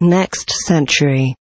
Next century.